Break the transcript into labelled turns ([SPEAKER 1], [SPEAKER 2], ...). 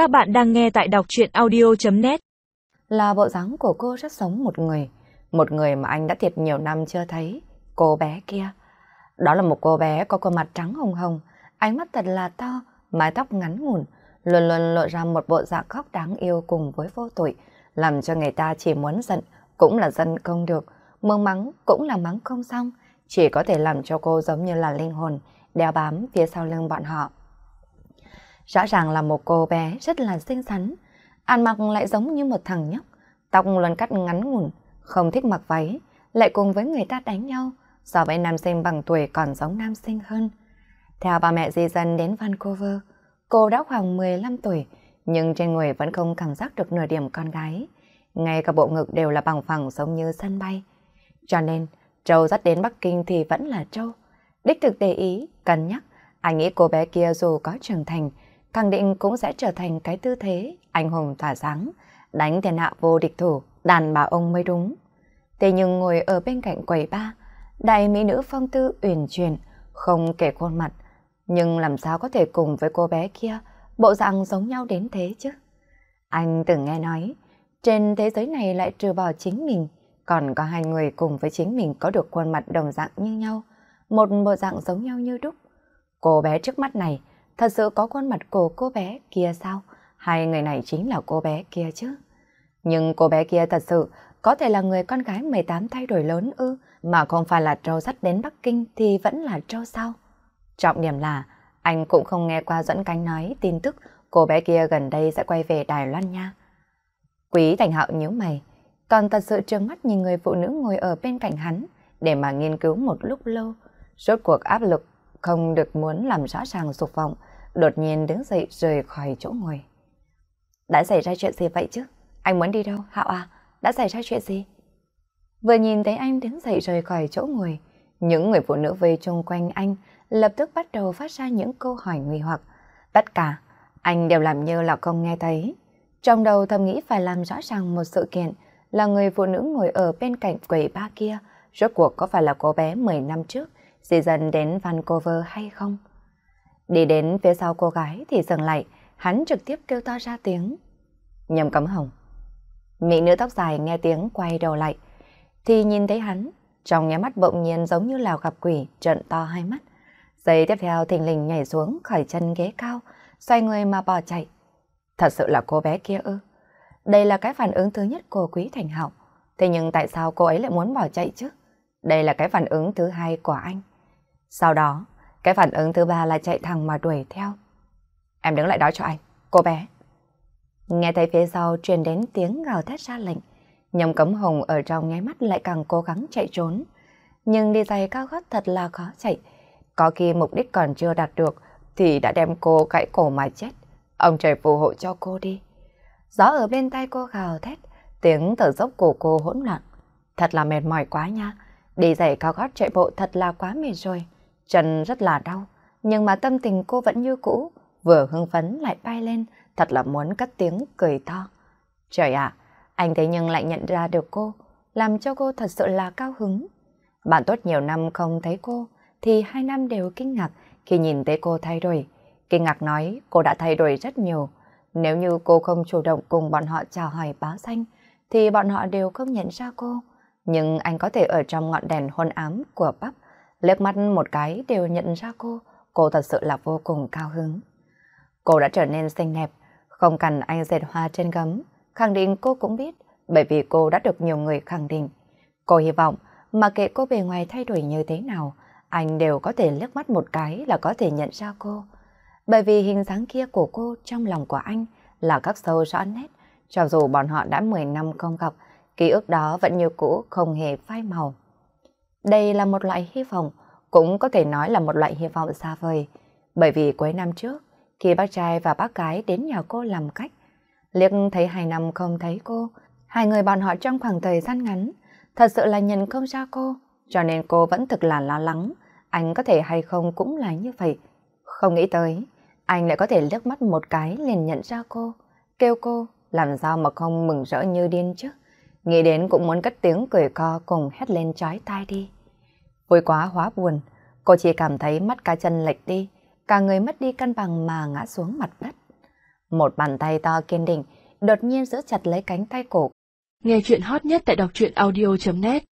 [SPEAKER 1] Các bạn đang nghe tại đọc chuyện audio.net
[SPEAKER 2] Là bộ dáng của cô rất giống một người, một người mà anh đã thiệt nhiều năm chưa thấy, cô bé kia. Đó là một cô bé có khuôn mặt trắng hồng hồng, ánh mắt thật là to, mái tóc ngắn ngủn, luôn luôn lộ ra một bộ dạng khóc đáng yêu cùng với vô tội, làm cho người ta chỉ muốn giận, cũng là giận không được, mương mắng cũng là mắng không xong, chỉ có thể làm cho cô giống như là linh hồn, đeo bám phía sau lưng bọn họ. Rõ ràng là một cô bé rất là xinh xắn, ăn mặc lại giống như một thằng nhóc, tóc luôn cắt ngắn ngủn, không thích mặc váy, lại cùng với người ta đánh nhau, so với nam sinh bằng tuổi còn giống nam sinh hơn. Theo bà mẹ di dân đến Vancouver, cô đã khoảng 15 tuổi, nhưng trên người vẫn không cảm giác được nửa điểm con gái. Ngay cả bộ ngực đều là bằng phẳng giống như sân bay. Cho nên, Châu dắt đến Bắc Kinh thì vẫn là Châu. Đích thực để ý, cân nhắc, anh nghĩ cô bé kia dù có trưởng thành, khẳng định cũng sẽ trở thành cái tư thế anh hùng tỏa sáng, đánh thiên hạ vô địch thủ, đàn bà ông mới đúng. Thế nhưng ngồi ở bên cạnh quầy ba, đại mỹ nữ phong tư uyển chuyển, không kể khuôn mặt, nhưng làm sao có thể cùng với cô bé kia bộ dạng giống nhau đến thế chứ? Anh từng nghe nói, trên thế giới này lại trừ bỏ chính mình, còn có hai người cùng với chính mình có được khuôn mặt đồng dạng như nhau, một bộ dạng giống nhau như đúc. Cô bé trước mắt này thật sự có khuôn mặt của cô bé kia sao? Hai người này chính là cô bé kia chứ? Nhưng cô bé kia thật sự có thể là người con gái 18 thay đổi lớn ư, mà không phải là trâu dắt đến Bắc Kinh thì vẫn là trâu sao? Trọng điểm là, anh cũng không nghe qua dẫn cánh nói tin tức cô bé kia gần đây sẽ quay về Đài Loan nha. Quý Thành Hạo nhíu mày, còn thật sự trương mắt nhìn người phụ nữ ngồi ở bên cạnh hắn để mà nghiên cứu một lúc lâu. Rốt cuộc áp lực không được muốn làm rõ ràng sụp vọng, đột nhiên đứng dậy rời khỏi chỗ ngồi. Đã xảy ra chuyện gì vậy chứ? Anh muốn đi đâu, Hạo à? Đã xảy ra chuyện gì? Vừa nhìn thấy anh đứng dậy rời khỏi chỗ ngồi, những người phụ nữ vây chung quanh anh lập tức bắt đầu phát ra những câu hỏi nguy hoặc. Tất cả, anh đều làm như là không nghe thấy. Trong đầu thầm nghĩ phải làm rõ ràng một sự kiện là người phụ nữ ngồi ở bên cạnh quầy ba kia, rốt cuộc có phải là cô bé 10 năm trước, dì dần đến Vancouver hay không? Đi đến phía sau cô gái thì dừng lại, hắn trực tiếp kêu to ra tiếng. Nhầm cấm hồng. Mỹ nữ tóc dài nghe tiếng quay đầu lại, thì nhìn thấy hắn, trong nháy mắt bỗng nhiên giống như là gặp quỷ, trận to hai mắt. Giây tiếp theo thình lình nhảy xuống khỏi chân ghế cao, xoay người mà bỏ chạy. Thật sự là cô bé kia ư. Đây là cái phản ứng thứ nhất của Quý Thành Hạo. Thế nhưng tại sao cô ấy lại muốn bỏ chạy chứ? Đây là cái phản ứng thứ hai của anh. Sau đó, cái phản ứng thứ ba là chạy thẳng mà đuổi theo. Em đứng lại đó cho anh, cô bé. Nghe thấy phía sau truyền đến tiếng gào thét ra lệnh. Nhầm cấm hồng ở trong nháy mắt lại càng cố gắng chạy trốn. Nhưng đi giày cao gót thật là khó chạy. Có khi mục đích còn chưa đạt được thì đã đem cô gãy cổ mà chết. Ông trời phù hộ cho cô đi. Gió ở bên tay cô gào thét, tiếng thở dốc của cô hỗn loạn. Thật là mệt mỏi quá nha. Đi giày cao gót chạy bộ thật là quá mệt rồi. Chân rất là đau, nhưng mà tâm tình cô vẫn như cũ, vừa hưng phấn lại bay lên, thật là muốn cất tiếng cười to. Trời ạ, anh thế nhưng lại nhận ra được cô, làm cho cô thật sự là cao hứng. Bạn tốt nhiều năm không thấy cô, thì hai năm đều kinh ngạc khi nhìn thấy cô thay đổi. Kinh ngạc nói cô đã thay đổi rất nhiều. Nếu như cô không chủ động cùng bọn họ chào hỏi báo danh, thì bọn họ đều không nhận ra cô. Nhưng anh có thể ở trong ngọn đèn hôn ám của bắp, liếc mắt một cái đều nhận ra cô. Cô thật sự là vô cùng cao hứng. Cô đã trở nên xinh đẹp, không cần anh dệt hoa trên gấm. Khẳng định cô cũng biết, bởi vì cô đã được nhiều người khẳng định. Cô hy vọng, mà kệ cô bề ngoài thay đổi như thế nào, anh đều có thể liếc mắt một cái là có thể nhận ra cô. Bởi vì hình dáng kia của cô trong lòng của anh là các sâu rõ nét, cho dù bọn họ đã 10 năm không gặp, ký ức đó vẫn như cũ không hề phai màu. Đây là một loại hy vọng, cũng có thể nói là một loại hy vọng xa vời, bởi vì cuối năm trước, khi bác trai và bác gái đến nhà cô làm cách, liếc thấy hai năm không thấy cô, hai người bọn họ trong khoảng thời gian ngắn, thật sự là nhận không ra cô, cho nên cô vẫn thực là lo lắng, anh có thể hay không cũng là như vậy. Không nghĩ tới, anh lại có thể liếc mắt một cái liền nhận ra cô, kêu cô, làm sao mà không mừng rỡ như điên chứ. Nghĩ đến cũng muốn cất tiếng cười co cùng hét lên trái tai đi. Vui quá hóa buồn, cô chỉ cảm thấy mắt cá chân lệch đi, cả người mất đi cân bằng mà ngã xuống mặt đất. Một bàn tay to kiên định, đột nhiên giữ chặt lấy cánh tay cổ.
[SPEAKER 1] Nghe chuyện hot nhất tại đọc truyện audio.net